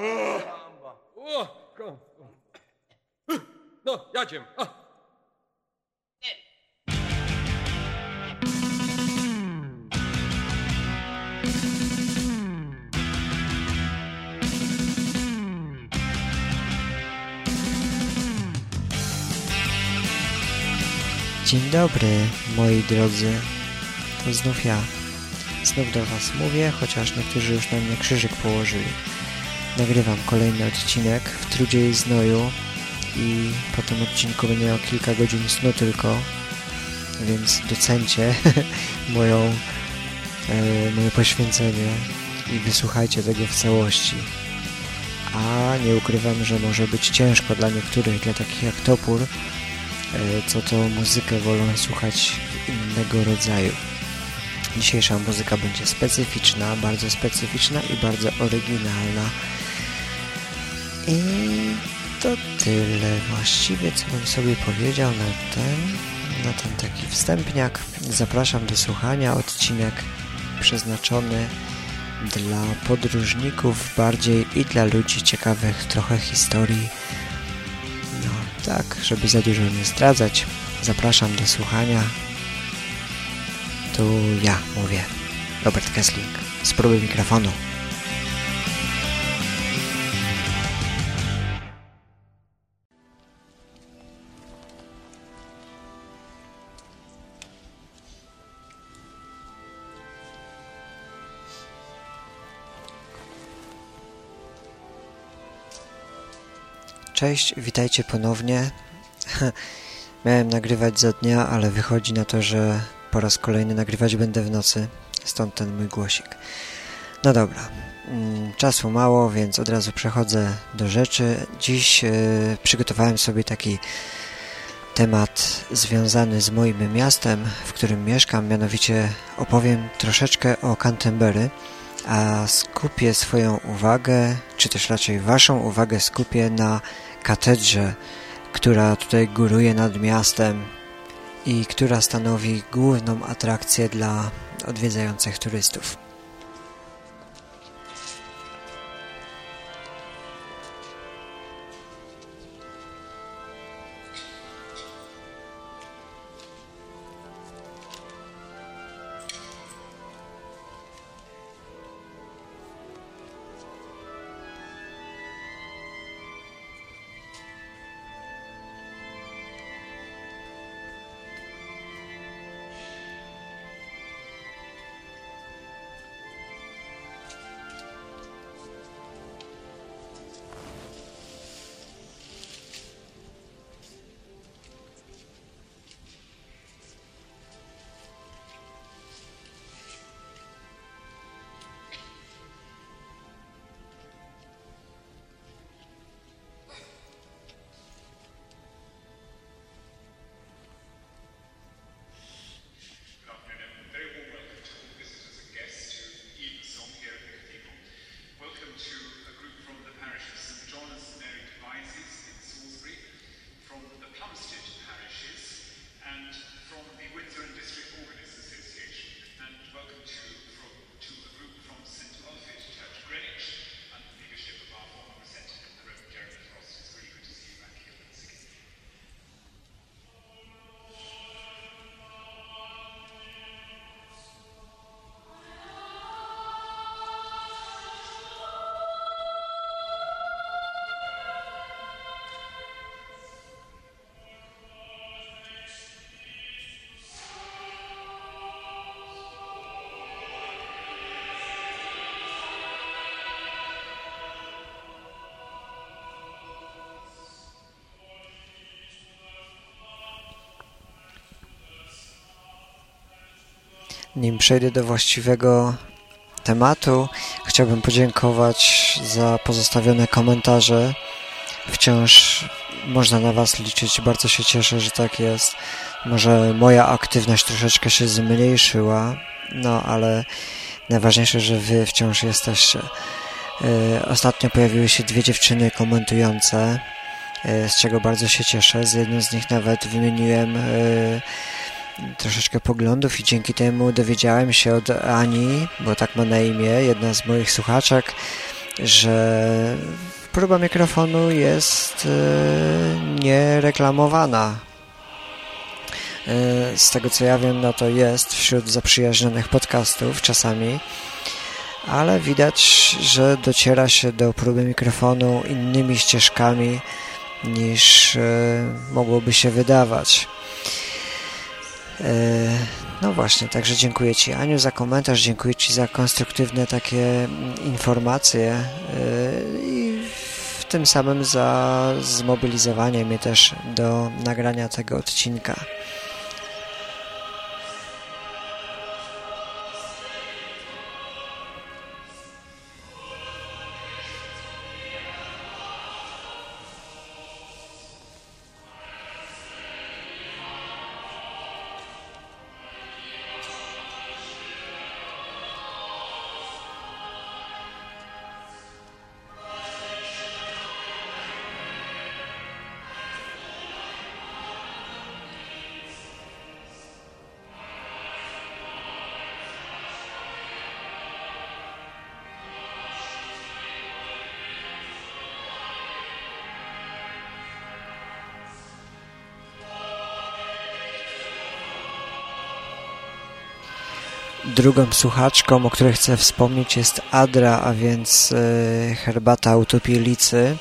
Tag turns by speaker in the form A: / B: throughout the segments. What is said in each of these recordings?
A: O, No.
B: Dzień dobry, moi drodzy. To znów ja. Znów do Was mówię, chociaż niektórzy już na mnie krzyżyk położyli. Nagrywam kolejny odcinek w trudzie i znoju i po tym odcinku będzie miał kilka godzin snu tylko, więc docencie moją, e, moje poświęcenie i wysłuchajcie tego w całości. A nie ukrywam, że może być ciężko dla niektórych, dla takich jak Topór, e, co to muzykę wolą słuchać innego rodzaju. Dzisiejsza muzyka będzie specyficzna, bardzo specyficzna i bardzo oryginalna. I to tyle właściwie, co bym sobie powiedział na ten, na ten taki wstępniak. Zapraszam do słuchania. Odcinek przeznaczony dla podróżników bardziej i dla ludzi ciekawych trochę historii. No tak, żeby za dużo nie zdradzać. Zapraszam do słuchania. Tu ja mówię. Robert Kessling. Spróbuj mikrofonu. Cześć, witajcie ponownie. Miałem nagrywać za dnia, ale wychodzi na to, że po raz kolejny nagrywać będę w nocy. Stąd ten mój głosik. No dobra, mm, czasu mało, więc od razu przechodzę do rzeczy. Dziś yy, przygotowałem sobie taki temat związany z moim miastem, w którym mieszkam. Mianowicie opowiem troszeczkę o Canterbury, a skupię swoją uwagę, czy też raczej waszą uwagę skupię na katedrze, która tutaj góruje nad miastem i która stanowi główną atrakcję dla odwiedzających turystów. Nim przejdę do właściwego tematu, chciałbym podziękować za pozostawione komentarze. Wciąż można na Was liczyć. Bardzo się cieszę, że tak jest. Może moja aktywność troszeczkę się zmniejszyła, no ale najważniejsze, że Wy wciąż jesteście. Yy, Ostatnio pojawiły się dwie dziewczyny komentujące, yy, z czego bardzo się cieszę. Z jedną z nich nawet wymieniłem yy, troszeczkę poglądów i dzięki temu dowiedziałem się od Ani, bo tak ma na imię, jedna z moich słuchaczek, że próba mikrofonu jest niereklamowana. Z tego co ja wiem, no to jest wśród zaprzyjaźnionych podcastów czasami, ale widać, że dociera się do próby mikrofonu innymi ścieżkami niż mogłoby się wydawać. No właśnie, także dziękuję Ci Aniu za komentarz, dziękuję Ci za konstruktywne takie mm, informacje yy, i w tym samym za zmobilizowanie mnie też do nagrania tego odcinka. Drugą słuchaczką, o której chcę wspomnieć jest Adra, a więc e, herbata utopielicy.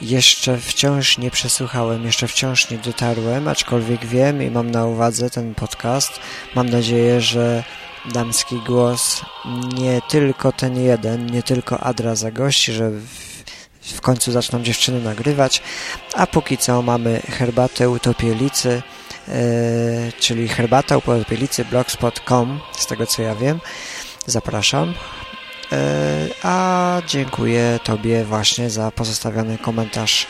B: Jeszcze wciąż nie przesłuchałem, jeszcze wciąż nie dotarłem, aczkolwiek wiem i mam na uwadze ten podcast. Mam nadzieję, że damski głos nie tylko ten jeden, nie tylko Adra zagości, że w, w końcu zaczną dziewczyny nagrywać, a póki co mamy herbatę utopielicy czyli herbata upodobielicy blogspot.com, z tego co ja wiem. Zapraszam. E, a dziękuję Tobie właśnie za pozostawiony komentarz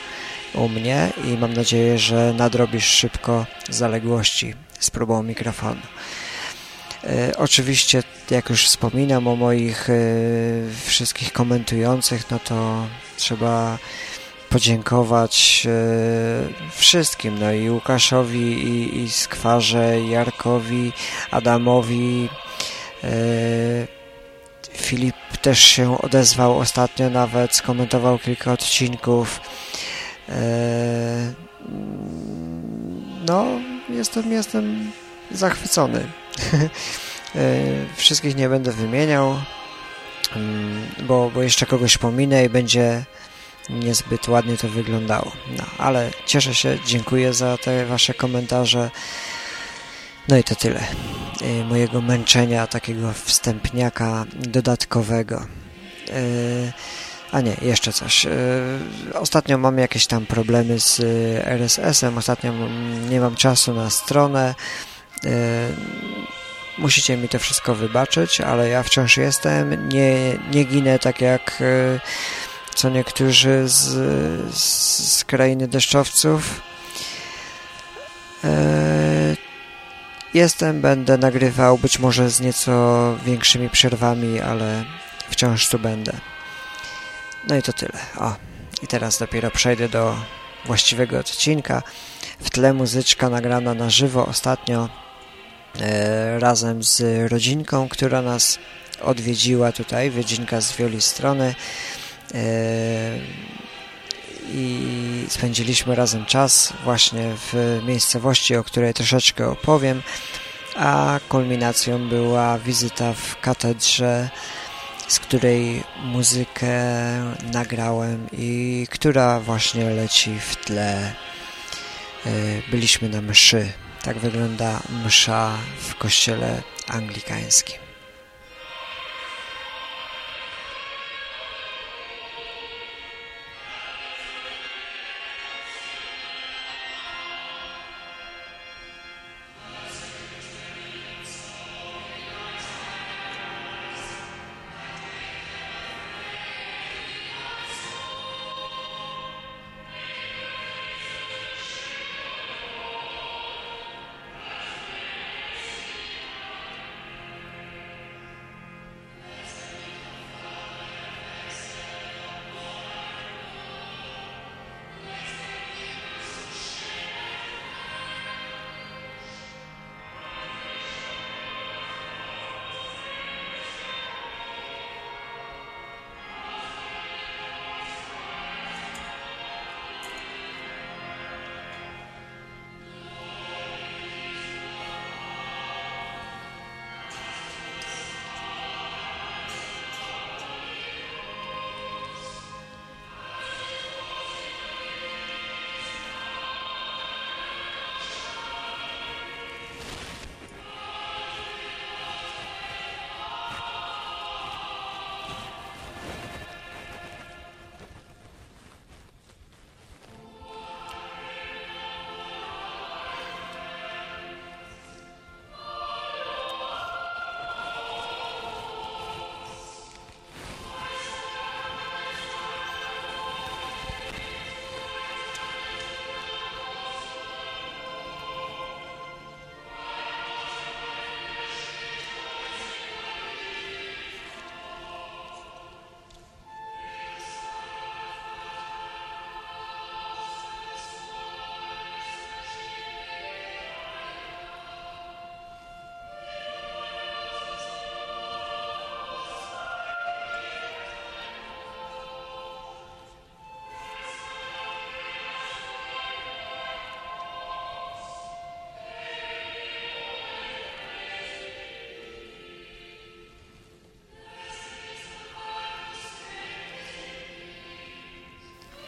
B: u mnie i mam nadzieję, że nadrobisz szybko zaległości z próbą mikrofonu. E, oczywiście, jak już wspominam o moich wszystkich komentujących, no to trzeba podziękować e, wszystkim, no i Łukaszowi, i, i Skwarze, Jarkowi, Adamowi. E, Filip też się odezwał ostatnio nawet, skomentował kilka odcinków. E, no, jestem, jestem zachwycony. Wszystkich nie będę wymieniał, mm, bo, bo jeszcze kogoś pominę i będzie niezbyt ładnie to wyglądało. No, ale cieszę się, dziękuję za te Wasze komentarze. No i to tyle y, mojego męczenia, takiego wstępniaka dodatkowego. Y, a nie, jeszcze coś. Y, ostatnio mam jakieś tam problemy z RSS-em, ostatnio nie mam czasu na stronę. Musicie mi to wszystko wybaczyć, ale ja wciąż jestem. Nie, nie ginę tak jak co niektórzy z, z krainy deszczowców. E, jestem, będę nagrywał, być może z nieco większymi przerwami, ale wciąż tu będę. No i to tyle. O, i teraz dopiero przejdę do właściwego odcinka. W tle muzyczka nagrana na żywo ostatnio e, razem z rodzinką, która nas odwiedziła tutaj, rodzinka z Wioli Strony. E, i spędziliśmy razem czas właśnie w miejscowości, o której troszeczkę opowiem, a kulminacją była wizyta w katedrze, z której muzykę nagrałem i która właśnie leci w tle. E, byliśmy na mszy. Tak wygląda msza w kościele anglikańskim.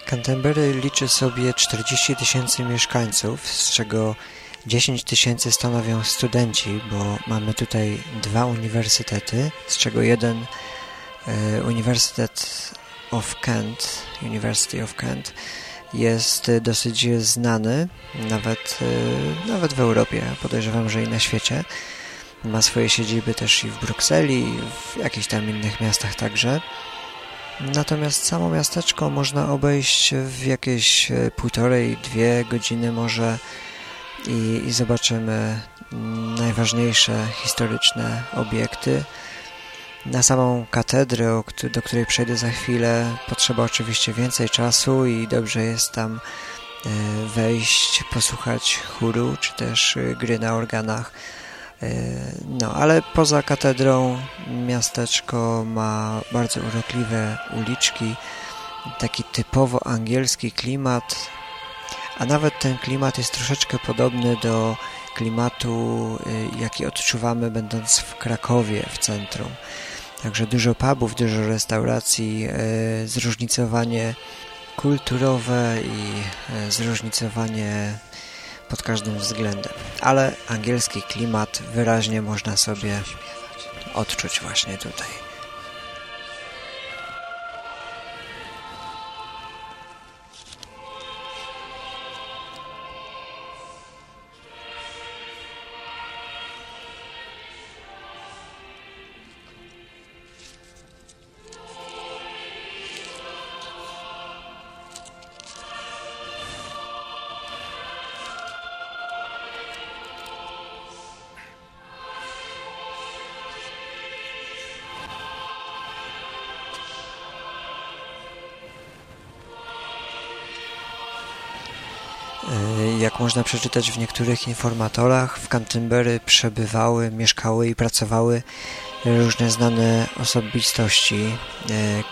B: Canterbury liczy sobie 40 tysięcy mieszkańców, z czego 10 tysięcy stanowią studenci, bo mamy tutaj dwa uniwersytety, z czego jeden e, Uniwersytet of Kent, University of Kent, jest dosyć znany, nawet, e, nawet w Europie, podejrzewam, że i na świecie. Ma swoje siedziby też i w Brukseli, i w jakichś tam innych miastach także. Natomiast samo miasteczko można obejść w jakieś e, półtorej, dwie godziny może i, i zobaczymy najważniejsze historyczne obiekty. Na samą katedrę, do której przejdę za chwilę, potrzeba oczywiście więcej czasu i dobrze jest tam e, wejść, posłuchać chóru czy też e, gry na organach. E, no, ale poza katedrą miasteczko ma bardzo urokliwe uliczki, taki typowo angielski klimat, a nawet ten klimat jest troszeczkę podobny do klimatu, jaki odczuwamy będąc w Krakowie w centrum. Także dużo pubów, dużo restauracji, e, zróżnicowanie kulturowe i e, zróżnicowanie pod każdym względem. Ale angielski klimat wyraźnie można sobie odczuć właśnie tutaj. Można przeczytać w niektórych informatorach, w Canterbury przebywały, mieszkały i pracowały różne znane osobistości. E,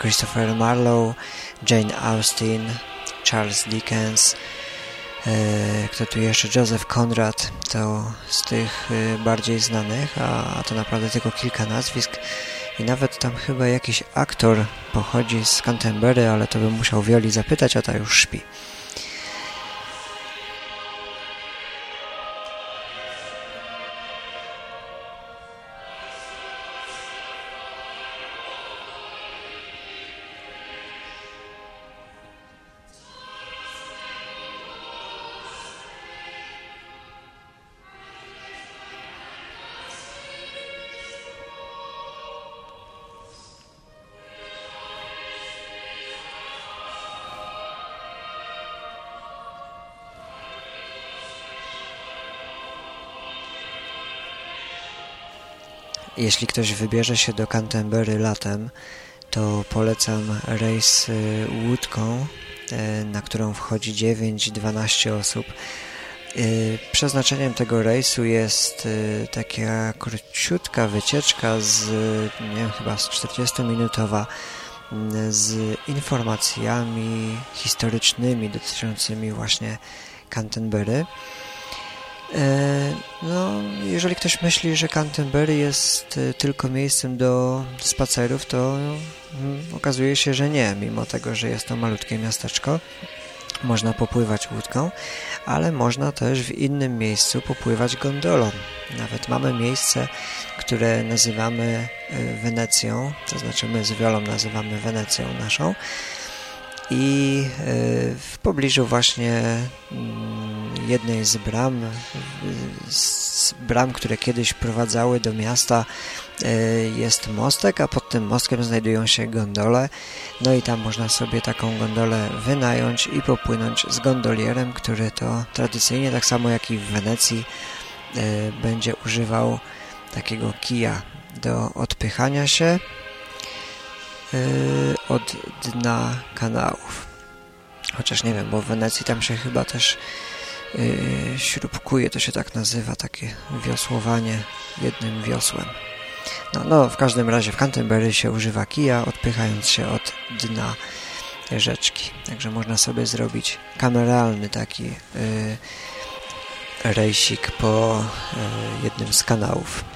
B: Christopher Marlowe, Jane Austen, Charles Dickens, e, kto tu jeszcze? Joseph Conrad to z tych bardziej znanych, a to naprawdę tylko kilka nazwisk i nawet tam chyba jakiś aktor pochodzi z Canterbury, ale to bym musiał Wioli zapytać, a ta już śpi. Jeśli ktoś wybierze się do Canterbury latem, to polecam rejs y, łódką, y, na którą wchodzi 9-12 osób. Y, przeznaczeniem tego rejsu jest taka króciutka wycieczka z, nie wiem, chyba z 40-minutowa z informacjami historycznymi dotyczącymi właśnie Canterbury. E, no, jeżeli ktoś myśli, że Canterbury jest e, tylko miejscem do spacerów, to mm, okazuje się, że nie, mimo tego, że jest to malutkie miasteczko. Można popływać łódką, ale można też w innym miejscu popływać gondolą. Nawet mamy miejsce, które nazywamy e, Wenecją, to znaczy my z Wiolą nazywamy Wenecją naszą i w pobliżu właśnie mm, jednej z bram, z bram, które kiedyś prowadzały do miasta e, jest mostek, a pod tym mostkiem znajdują się gondole. No i tam można sobie taką gondolę wynająć i popłynąć z gondolierem, który to tradycyjnie, tak samo jak i w Wenecji, e, będzie używał takiego kija do odpychania się e, od dna kanałów. Chociaż nie wiem, bo w Wenecji tam się chyba też yy, śrubkuje, to się tak nazywa, takie wiosłowanie jednym wiosłem. No, no, w każdym razie w Canterbury się używa kija, odpychając się od dna rzeczki. Także można sobie zrobić kameralny taki yy, rejsik po yy, jednym z kanałów.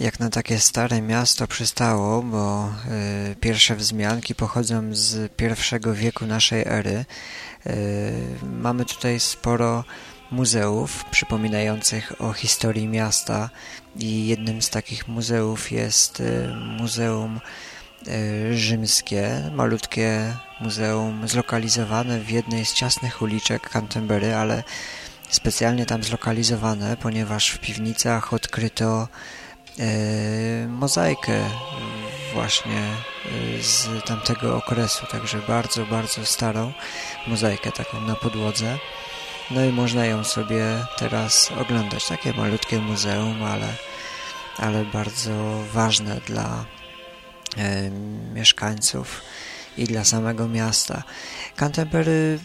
B: Jak na takie stare miasto przystało, bo y, pierwsze wzmianki pochodzą z pierwszego wieku naszej ery. Y, mamy tutaj sporo muzeów przypominających o historii miasta i jednym z takich muzeów jest y, Muzeum Rzymskie, malutkie muzeum zlokalizowane w jednej z ciasnych uliczek Canterbury, ale specjalnie tam zlokalizowane, ponieważ w piwnicach odkryto mozaikę właśnie e, z tamtego okresu, także bardzo, bardzo starą mozaikę taką na podłodze. No i można ją sobie teraz oglądać. Takie malutkie muzeum, ale, ale bardzo ważne dla e, mieszkańców i dla samego miasta. Canterbury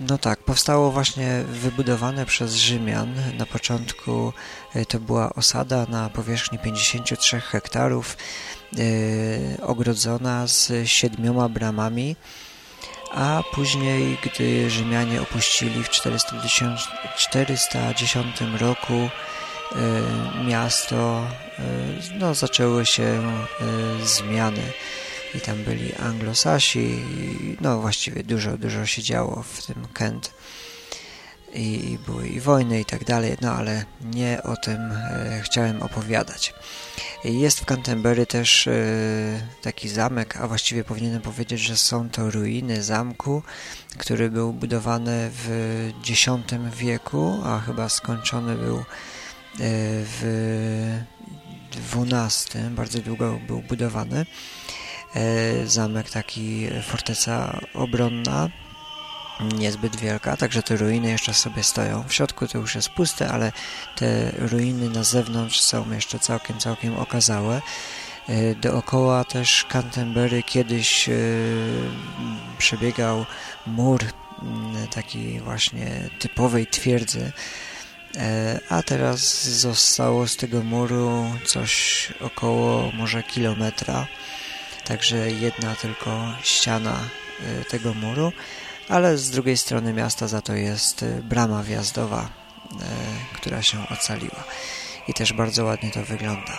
B: no tak, powstało właśnie wybudowane przez Rzymian. Na początku e, to była osada na powierzchni 53 hektarów, yy, ogrodzona z siedmioma bramami, a później, gdy Rzymianie opuścili w 410, 410 roku yy, miasto, no, zaczęły się zmiany i tam byli anglosasi, no właściwie dużo, dużo się działo w tym Kent i, i były i wojny i tak dalej, no ale nie o tym e, chciałem opowiadać. Jest w Canterbury też e, taki zamek, a właściwie powinienem powiedzieć, że są to ruiny zamku, który był budowany w X wieku, a chyba skończony był e, w XII, bardzo długo był budowany. E, zamek taki, forteca obronna, niezbyt wielka, także te ruiny jeszcze sobie stoją. W środku to już jest puste, ale te ruiny na zewnątrz są jeszcze całkiem, całkiem okazałe. E, dookoła też Canterbury kiedyś e, przebiegał mur taki właśnie typowej twierdzy, a teraz zostało z tego muru coś około może kilometra także jedna tylko ściana y, tego muru, ale z drugiej strony miasta za to jest y, brama wjazdowa, y, która się ocaliła i też bardzo ładnie to wygląda.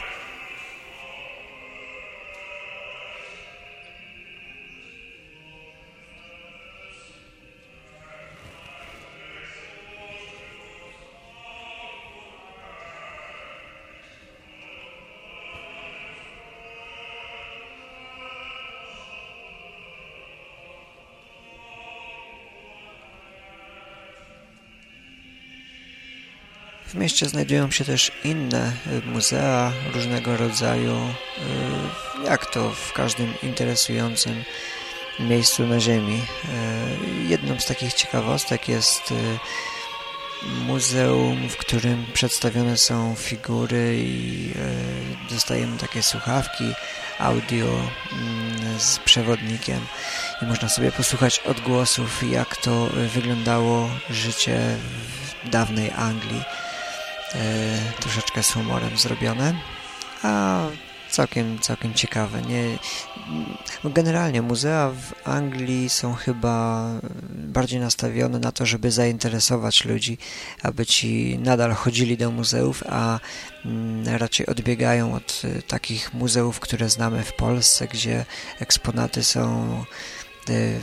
B: Mieście znajdują się też inne y, muzea różnego rodzaju, y, jak to w każdym interesującym miejscu na Ziemi. Y, jedną z takich ciekawostek jest muzeum, w którym przedstawione są figury i dostajemy takie słuchawki audio mm, z przewodnikiem i można sobie posłuchać odgłosów, jak to wyglądało życie w dawnej Anglii troszeczkę z humorem zrobione, a całkiem, całkiem ciekawe. Nie, generalnie muzea w Anglii są chyba bardziej nastawione na to, żeby zainteresować ludzi, aby ci nadal chodzili do muzeów, a mm, raczej odbiegają od e, takich muzeów, które znamy w Polsce, gdzie eksponaty są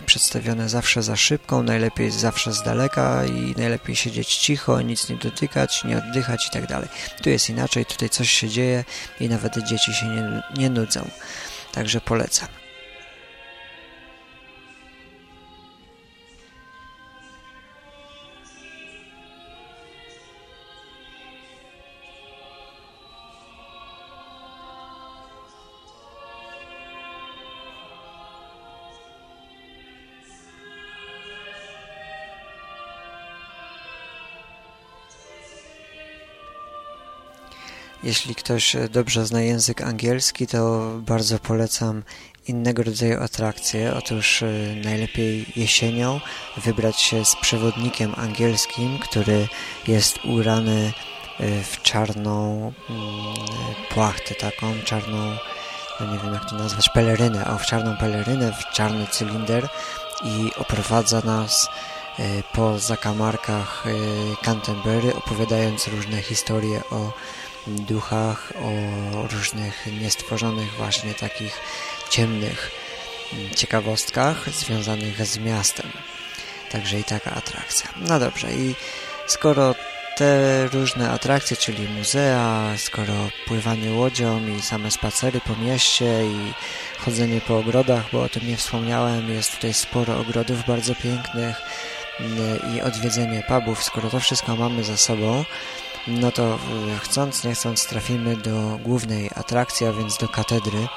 B: przedstawione zawsze za szybką, najlepiej zawsze z daleka i najlepiej siedzieć cicho, nic nie dotykać, nie oddychać i tak dalej. Tu jest inaczej, tutaj coś się dzieje i nawet dzieci się nie, nie nudzą. Także polecam. Jeśli ktoś dobrze zna język angielski, to bardzo polecam innego rodzaju atrakcje. Otóż e, najlepiej jesienią wybrać się z przewodnikiem angielskim, który jest urany e, w czarną mm, płachtę, taką czarną, no nie wiem jak to nazwać, pelerynę, o w czarną pelerynę, w czarny cylinder i oprowadza nas e, po zakamarkach Canterbury, opowiadając różne historie o duchach, o różnych niestworzonych właśnie takich ciemnych ciekawostkach związanych z miastem. Także i taka atrakcja. No dobrze, i skoro te różne atrakcje, czyli muzea, skoro pływanie łodzią i same spacery po mieście i chodzenie po ogrodach, bo o tym nie wspomniałem, jest tutaj sporo ogrodów bardzo pięknych mm, i odwiedzenie pubów, skoro to wszystko mamy za sobą, no to chcąc, nie chcąc trafimy do głównej atrakcji, a więc do katedry,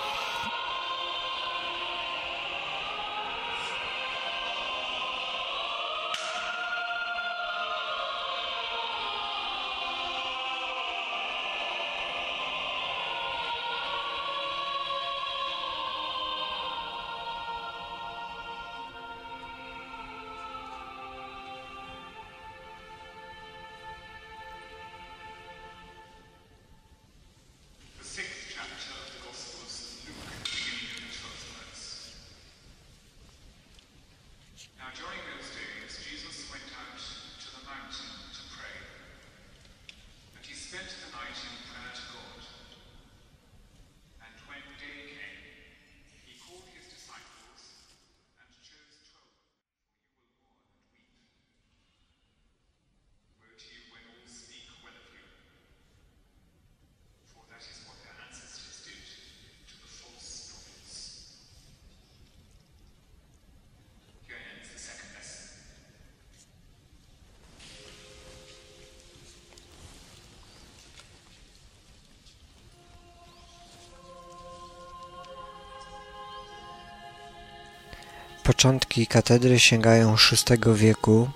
B: Początki katedry sięgają VI wieku,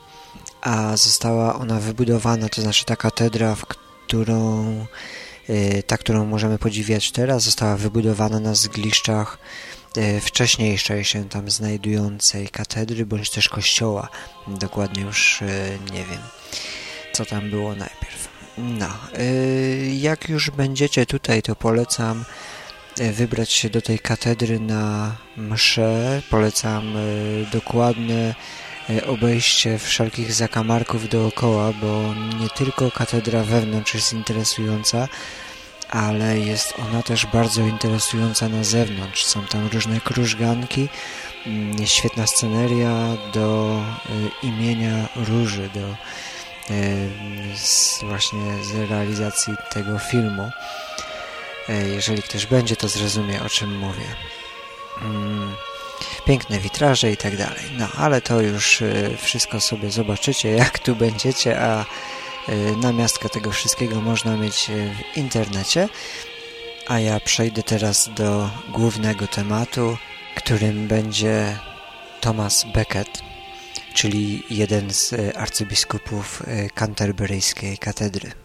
B: a została ona wybudowana, to znaczy ta katedra, w którą, y, ta, którą możemy podziwiać teraz, została wybudowana na zgliszczach y, wcześniejszej się tam znajdującej katedry, bądź też kościoła. Dokładnie już y, nie wiem, co tam było najpierw. No, jak już będziecie tutaj, to polecam wybrać się do tej katedry na mszę. Polecam dokładne obejście wszelkich zakamarków dookoła, bo nie tylko katedra wewnątrz jest interesująca, ale jest ona też bardzo interesująca na zewnątrz. Są tam różne krużganki, świetna sceneria do imienia Róży, do właśnie z realizacji tego filmu. Jeżeli ktoś będzie, to zrozumie, o czym mówię. Piękne witraże i tak dalej. No, ale to już wszystko sobie zobaczycie, jak tu będziecie, a namiastkę tego wszystkiego można mieć w internecie. A ja przejdę teraz do głównego tematu, którym będzie Thomas Becket, czyli jeden z arcybiskupów canterburyjskiej katedry.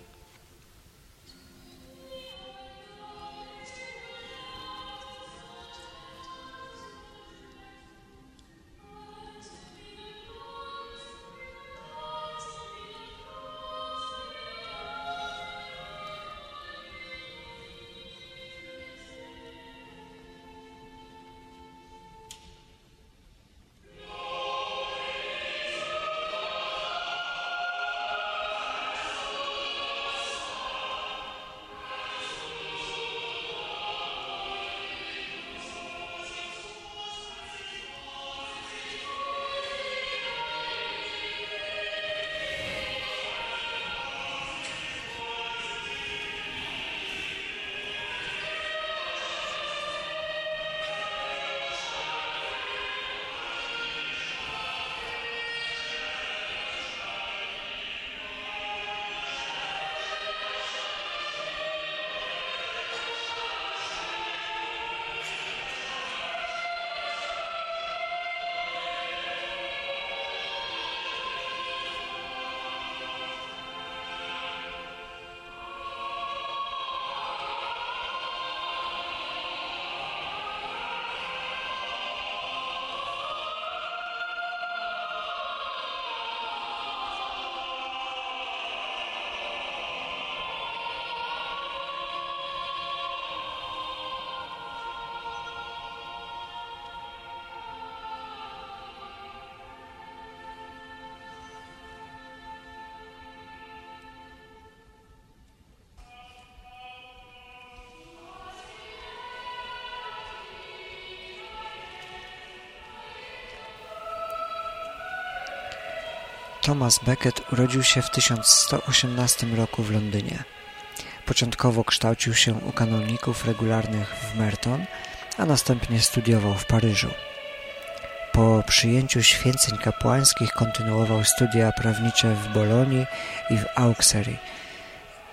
B: Thomas Becket urodził się w 1118 roku w Londynie. Początkowo kształcił się u kanoników regularnych w Merton, a następnie studiował w Paryżu. Po przyjęciu święceń kapłańskich kontynuował studia prawnicze w Bolonii i w Auxerre.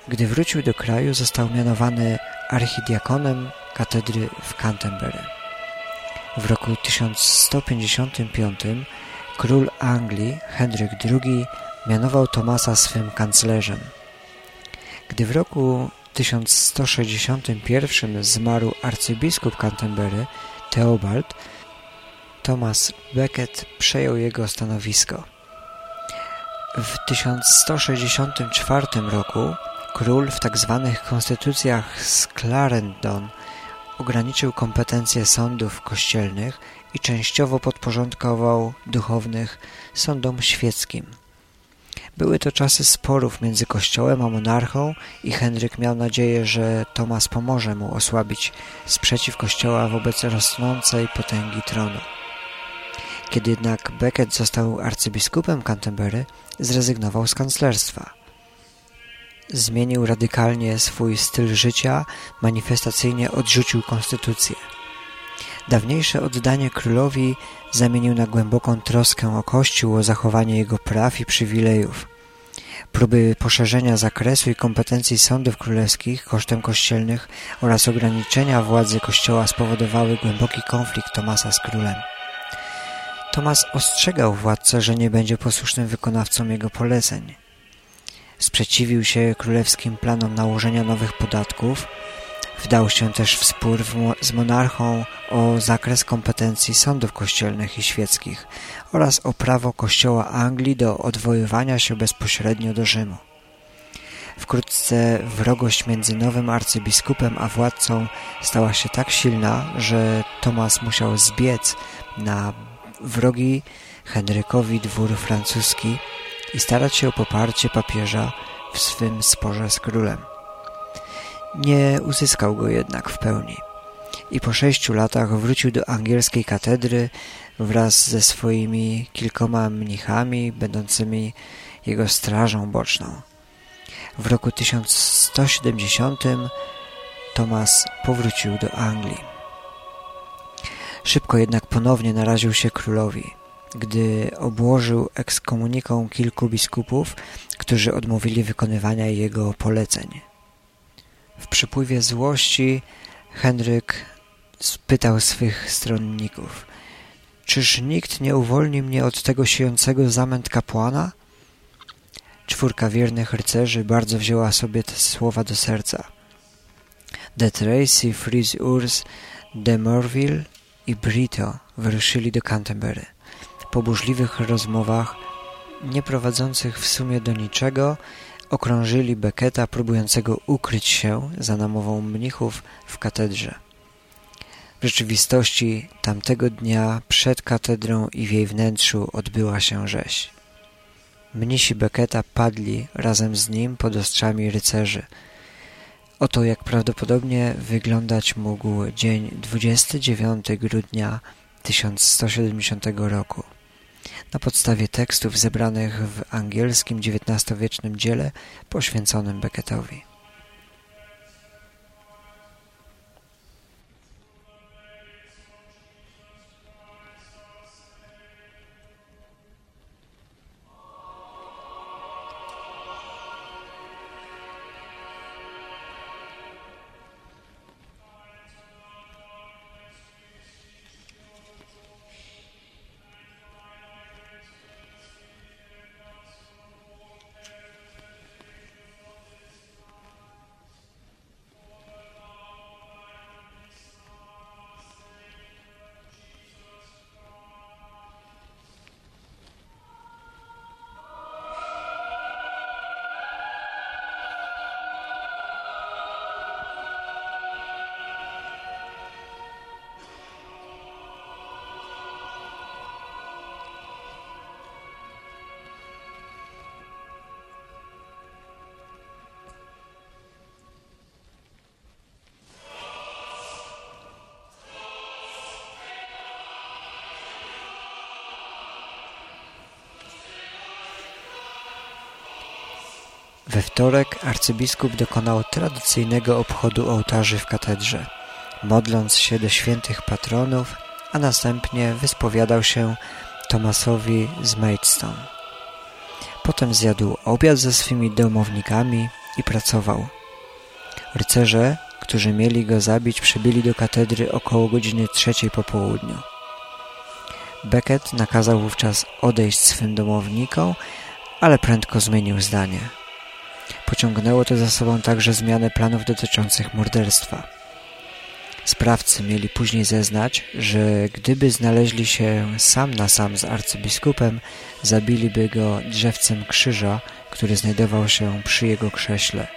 B: Gdy wrócił do kraju, został mianowany archidiakonem katedry w Canterbury. W roku 1155 król Anglii Henryk II mianował Tomasa swym kanclerzem. Gdy w roku 1161 zmarł arcybiskup Canterbury Theobald, Thomas Becket przejął jego stanowisko. W 1164 roku król w tzw. Tak konstytucjach z Clarendon ograniczył kompetencje sądów kościelnych i częściowo podporządkował duchownych sądom świeckim. Były to czasy sporów między kościołem a monarchą i Henryk miał nadzieję, że Tomasz pomoże mu osłabić sprzeciw kościoła wobec rosnącej potęgi tronu. Kiedy jednak Becket został arcybiskupem Canterbury, zrezygnował z kanclerstwa. Zmienił radykalnie swój styl życia, manifestacyjnie odrzucił konstytucję. Dawniejsze oddanie królowi zamienił na głęboką troskę o Kościół, o zachowanie jego praw i przywilejów. Próby poszerzenia zakresu i kompetencji sądów królewskich kosztem kościelnych oraz ograniczenia władzy Kościoła spowodowały głęboki konflikt Tomasa z królem. Tomas ostrzegał władcę, że nie będzie posłusznym wykonawcą jego poleceń. Sprzeciwił się królewskim planom nałożenia nowych podatków, wdał się też w spór z monarchą o zakres kompetencji sądów kościelnych i świeckich oraz o prawo kościoła Anglii do odwoływania się bezpośrednio do Rzymu. Wkrótce wrogość między nowym arcybiskupem a władcą stała się tak silna, że Tomasz musiał zbiec na wrogi Henrykowi dwór francuski i starać się o poparcie papieża w swym sporze z królem. Nie uzyskał go jednak w pełni i po sześciu latach wrócił do angielskiej katedry wraz ze swoimi kilkoma mnichami będącymi jego strażą boczną. W roku 1170 Tomas powrócił do Anglii. Szybko jednak ponownie naraził się królowi, gdy obłożył ekskomuniką kilku biskupów, którzy odmówili wykonywania jego poleceń. W przypływie złości Henryk spytał swych stronników Czyż nikt nie uwolni mnie od tego siejącego zamęt kapłana? Czwórka wiernych rycerzy bardzo wzięła sobie te słowa do serca. De Tracy, Fritz Urs, de Morville i Brito wyruszyli do Canterbury. Po burzliwych rozmowach, nie prowadzących w sumie do niczego, okrążyli Becketa próbującego ukryć się za namową mnichów w katedrze. W rzeczywistości tamtego dnia przed katedrą i w jej wnętrzu odbyła się rzeź. Mnisi Becketa padli razem z nim pod ostrzami rycerzy. Oto jak prawdopodobnie wyglądać mógł dzień 29 grudnia 1170 roku na podstawie tekstów zebranych w angielskim XIX-wiecznym dziele poświęconym Becketowi. We wtorek arcybiskup dokonał tradycyjnego obchodu ołtarzy w katedrze, modląc się do świętych patronów, a następnie wyspowiadał się Tomasowi z Maidstone. Potem zjadł obiad ze swymi domownikami i pracował. Rycerze, którzy mieli go zabić, przybyli do katedry około godziny trzeciej po południu. Becket nakazał wówczas odejść swym domownikom, ale prędko zmienił zdanie. Pociągnęło to za sobą także zmianę planów dotyczących morderstwa. Sprawcy mieli później zeznać, że gdyby znaleźli się sam na sam z arcybiskupem, zabiliby go drzewcem krzyża, który znajdował się przy jego krześle.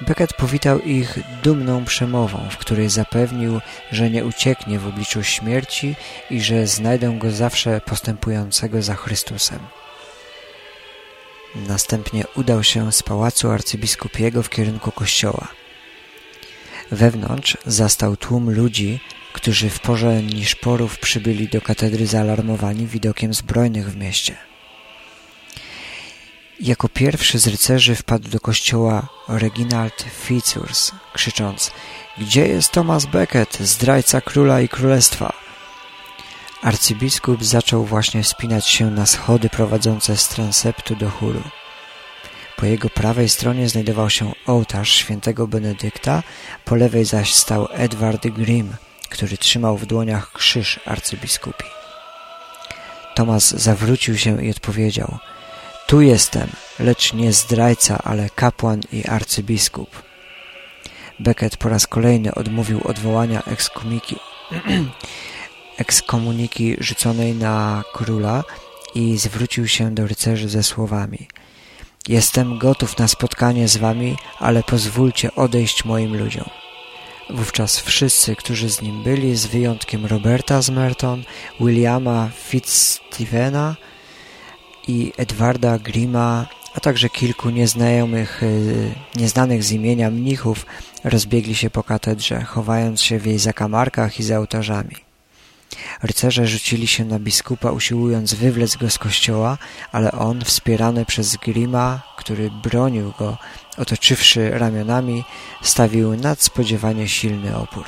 B: Becket powitał ich dumną przemową, w której zapewnił, że nie ucieknie w obliczu śmierci i że znajdą go zawsze postępującego za Chrystusem. Następnie udał się z pałacu arcybiskupiego w kierunku kościoła. Wewnątrz zastał tłum ludzi, którzy w porze niszporów przybyli do katedry zaalarmowani widokiem zbrojnych w mieście. Jako pierwszy z rycerzy wpadł do kościoła Reginald Fitzurs, krzycząc Gdzie jest Thomas Becket, zdrajca króla i królestwa? Arcybiskup zaczął właśnie wspinać się na schody prowadzące z transeptu do chóru. Po jego prawej stronie znajdował się ołtarz świętego Benedykta, po lewej zaś stał Edward Grimm, który trzymał w dłoniach krzyż arcybiskupi. Tomas zawrócił się i odpowiedział Tu jestem, lecz nie zdrajca, ale kapłan i arcybiskup. Becket po raz kolejny odmówił odwołania ekskomiki, ekskomuniki rzuconej na króla i zwrócił się do rycerzy ze słowami Jestem gotów na spotkanie z wami, ale pozwólcie odejść moim ludziom. Wówczas wszyscy, którzy z nim byli, z wyjątkiem Roberta z Merton, Williama Fitzstevena i Edwarda Grima, a także kilku nieznajomych, y, nieznanych z imienia mnichów, rozbiegli się po katedrze, chowając się w jej zakamarkach i za ołtarzami. Rycerze rzucili się na biskupa, usiłując wywlec go z kościoła, ale on, wspierany przez Grima, który bronił go, otoczywszy ramionami, stawił nadspodziewanie silny opór.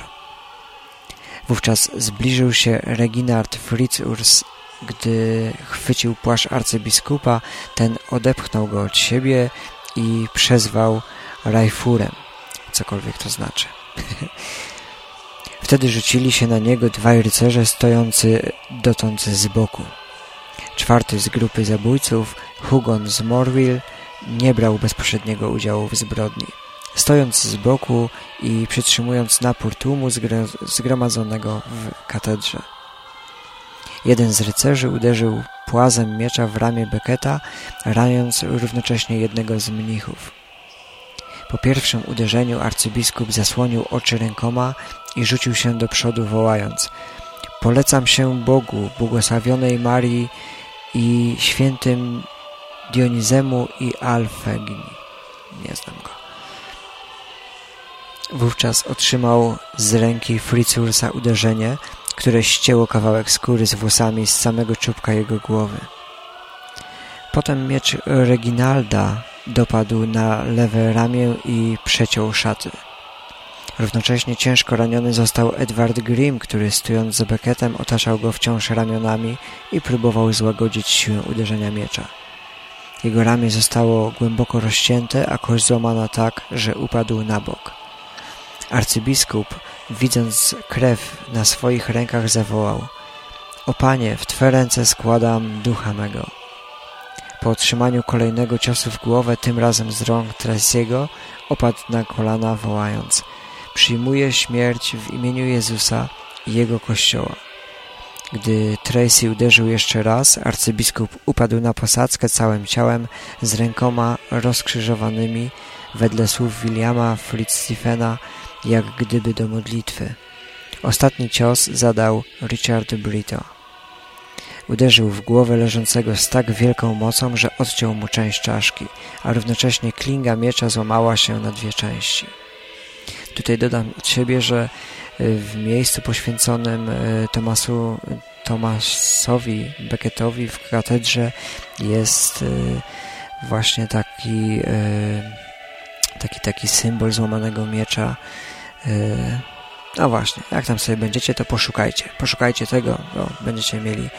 B: Wówczas zbliżył się Reginard Fritzurs, gdy chwycił płaszcz arcybiskupa, ten odepchnął go od siebie i przezwał Rajfurem, cokolwiek to znaczy. Wtedy rzucili się na niego dwaj rycerze stojący dotąd z boku. Czwarty z grupy zabójców, Hugon z Morville, nie brał bezpośredniego udziału w zbrodni. Stojąc z boku i przytrzymując napór tłumu zgromadzonego w katedrze. Jeden z rycerzy uderzył płazem miecza w ramię Becketa, raniąc równocześnie jednego z mnichów. Po pierwszym uderzeniu arcybiskup zasłonił oczy rękoma i rzucił się do przodu wołając Polecam się Bogu, błogosławionej Marii i świętym Dionizemu i Alfegni. Nie znam go. Wówczas otrzymał z ręki Fritzursa uderzenie, które ścięło kawałek skóry z włosami z samego czubka jego głowy. Potem miecz Reginalda dopadł na lewe ramię i przeciął szaty. Równocześnie ciężko raniony został Edward Grimm, który stojąc za Beckettem otaczał go wciąż ramionami i próbował złagodzić siłę uderzenia miecza. Jego ramię zostało głęboko rozcięte, a kość złamana tak, że upadł na bok. Arcybiskup, widząc krew na swoich rękach, zawołał O Panie, w Twe ręce składam ducha mego. Po otrzymaniu kolejnego ciosu w głowę, tym razem z rąk Tracy'ego, opadł na kolana, wołając Przyjmuję śmierć w imieniu Jezusa i Jego Kościoła. Gdy Tracy uderzył jeszcze raz, arcybiskup upadł na posadzkę całym ciałem z rękoma rozkrzyżowanymi wedle słów Williama Fitzstephena, jak gdyby do modlitwy. Ostatni cios zadał Richard Brito. Uderzył w głowę leżącego z tak wielką mocą, że odciął mu część czaszki, a równocześnie klinga miecza złamała się na dwie części. Tutaj dodam od siebie, że w miejscu poświęconym e, Tomasu, Tomasowi Becketowi w katedrze jest e, właśnie taki taki taki symbol złamanego miecza no właśnie, jak tam sobie będziecie, to poszukajcie. Poszukajcie tego, bo będziecie mieli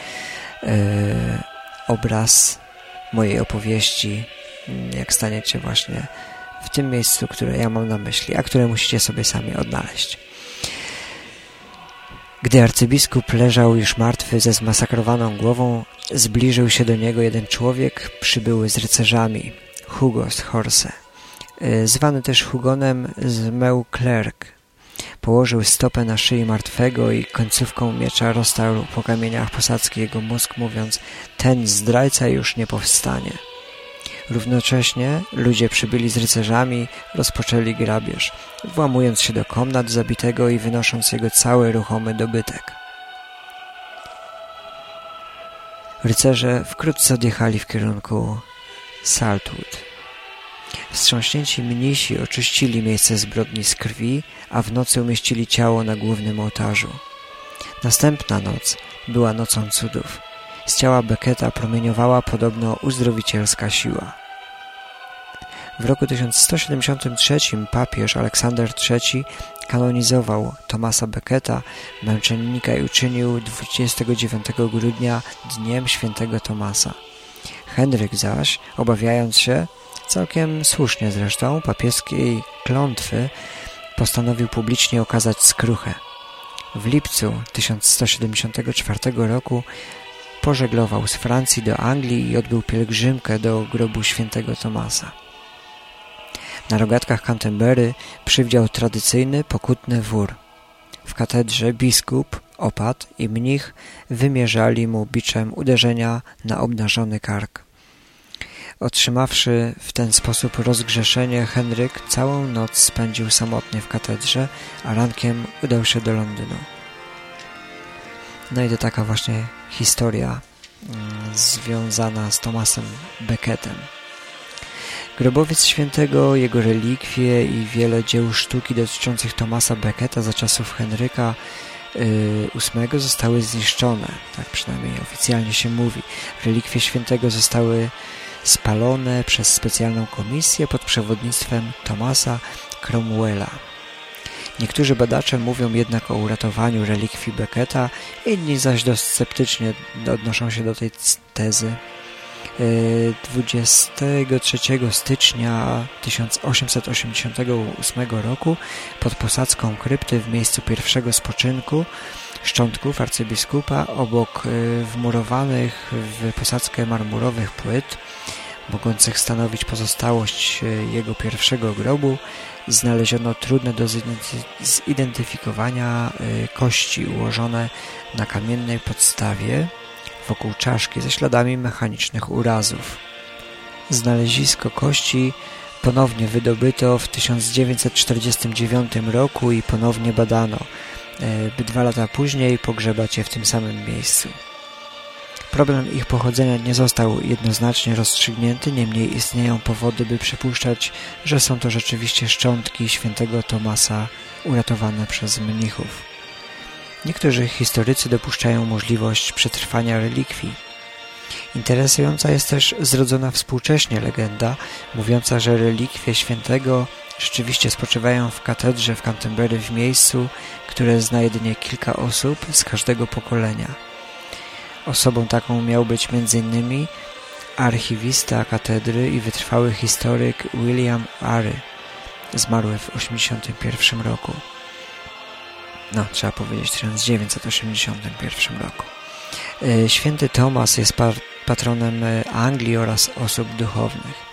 B: obraz mojej opowieści, jak staniecie właśnie w tym miejscu, które ja mam na myśli, a które musicie sobie sami odnaleźć. Gdy arcybiskup leżał już martwy ze zmasakrowaną głową, zbliżył się do niego jeden człowiek przybyły z rycerzami, Hugo z Horse, y, zwany też Hugonem z Meuclerc. Położył stopę na szyi martwego i końcówką miecza roztarł po kamieniach posadzki jego mózg, mówiąc, ten zdrajca już nie powstanie. Równocześnie ludzie przybyli z rycerzami, rozpoczęli grabież, włamując się do komnat zabitego i wynosząc jego cały ruchomy dobytek. Rycerze wkrótce odjechali w kierunku Saltwood. Wstrząśnięci mnisi oczyścili miejsce zbrodni z krwi, a w nocy umieścili ciało na głównym ołtarzu. Następna noc była nocą cudów. Z ciała Becketa promieniowała podobno uzdrowicielska siła. W roku 1173 papież Aleksander III kanonizował Tomasa Becketa, męczennika i uczynił 29 grudnia Dniem Świętego Tomasa. Henryk zaś, obawiając się, całkiem słusznie zresztą, papieskiej klątwy, postanowił publicznie okazać skruchę. W lipcu 1174 roku pożeglował z Francji do Anglii i odbył pielgrzymkę do grobu świętego Tomasa. Na rogatkach Canterbury przywdział tradycyjny, pokutny wór. W katedrze biskup, opat i mnich wymierzali mu biczem uderzenia na obnażony kark. Otrzymawszy w ten sposób rozgrzeszenie, Henryk całą noc spędził samotnie w katedrze, a rankiem udał się do Londynu. No i to taka właśnie historia mm, związana z Thomasem Beckettem. Grobowiec świętego, jego relikwie i wiele dzieł sztuki dotyczących Thomasa Becketa za czasów Henryka VIII y, zostały zniszczone, tak przynajmniej oficjalnie się mówi. Relikwie świętego zostały spalone przez specjalną komisję pod przewodnictwem Thomasa Cromwella. Niektórzy badacze mówią jednak o uratowaniu relikwii Becketa, inni zaś dość sceptycznie odnoszą się do tej tezy. 23 stycznia 1888 roku pod posadzką krypty w miejscu pierwszego spoczynku szczątków arcybiskupa obok y, wmurowanych w posadzkę marmurowych płyt mogących stanowić pozostałość y, jego pierwszego grobu znaleziono trudne do zidentyfikowania y, kości ułożone na kamiennej podstawie wokół czaszki ze śladami mechanicznych urazów. Znalezisko kości ponownie wydobyto w 1949 roku i ponownie badano, e, by dwa lata później pogrzebać je w tym samym miejscu. Problem ich pochodzenia nie został jednoznacznie rozstrzygnięty, niemniej istnieją powody, by przypuszczać, że są to rzeczywiście szczątki świętego Tomasa uratowane przez mnichów. Niektórzy historycy dopuszczają możliwość przetrwania relikwii. Interesująca jest też zrodzona współcześnie legenda, mówiąca, że relikwie świętego rzeczywiście spoczywają w katedrze w Canterbury w miejscu, które zna jedynie kilka osób z każdego pokolenia. Osobą taką miał być m.in. archiwista katedry i wytrwały historyk William Ary, zmarły w 1981 roku no trzeba powiedzieć w 1981 roku. E, święty Tomas jest patronem e, Anglii oraz osób duchownych.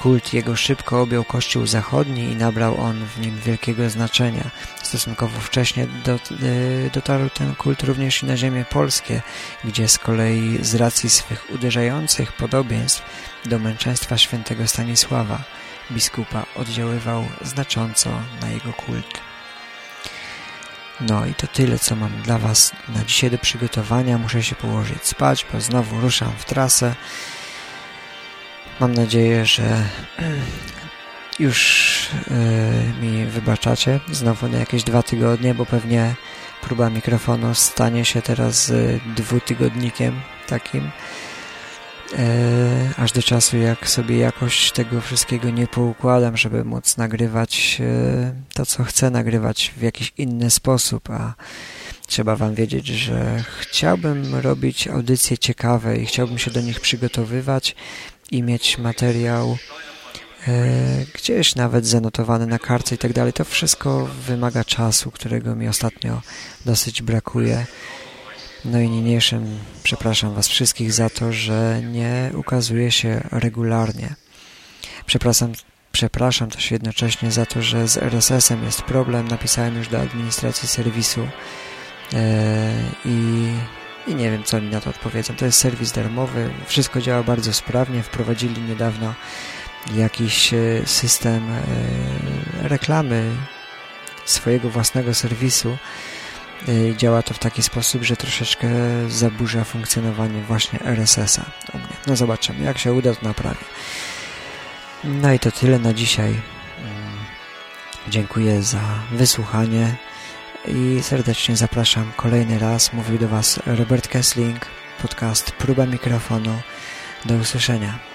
B: Kult jego szybko objął Kościół Zachodni i nabrał on w nim wielkiego znaczenia. Stosunkowo wcześnie e, dotarł ten kult również i na ziemię polskie, gdzie z kolei z racji swych uderzających podobieństw do męczeństwa świętego Stanisława biskupa oddziaływał znacząco na jego kult. No i to tyle, co mam dla Was na dzisiaj do przygotowania. Muszę się położyć spać, bo znowu ruszam w trasę. Mam nadzieję, że już yy, mi wybaczacie znowu na jakieś dwa tygodnie, bo pewnie próba mikrofonu stanie się teraz yy, dwutygodnikiem takim. e, aż do czasu, jak sobie jakoś tego wszystkiego nie poukładam, żeby móc nagrywać e, to, co chcę nagrywać w jakiś inny sposób, a trzeba Wam wiedzieć, że chciałbym robić audycje ciekawe i chciałbym się do nich przygotowywać i mieć materiał e, gdzieś nawet zanotowany na kartce i tak dalej. To wszystko wymaga czasu, którego mi ostatnio dosyć brakuje. No i niniejszym przepraszam Was wszystkich za to, że nie ukazuje się regularnie. Przepraszam, przepraszam też jednocześnie za to, że z RSS-em jest problem. Napisałem już do administracji serwisu e, i, i nie wiem, co mi na to odpowiedzą. To jest serwis darmowy, wszystko działa bardzo sprawnie. Wprowadzili niedawno jakiś e, system e, reklamy swojego własnego serwisu Y, działa to w taki sposób, że troszeczkę zaburza funkcjonowanie właśnie RSS-a u mnie. No zobaczymy, jak się uda, to naprawię. No i to tyle na dzisiaj. Mm, dziękuję za wysłuchanie i serdecznie zapraszam kolejny raz. Mówił do Was Robert Kessling, podcast Próba Mikrofonu. Do usłyszenia.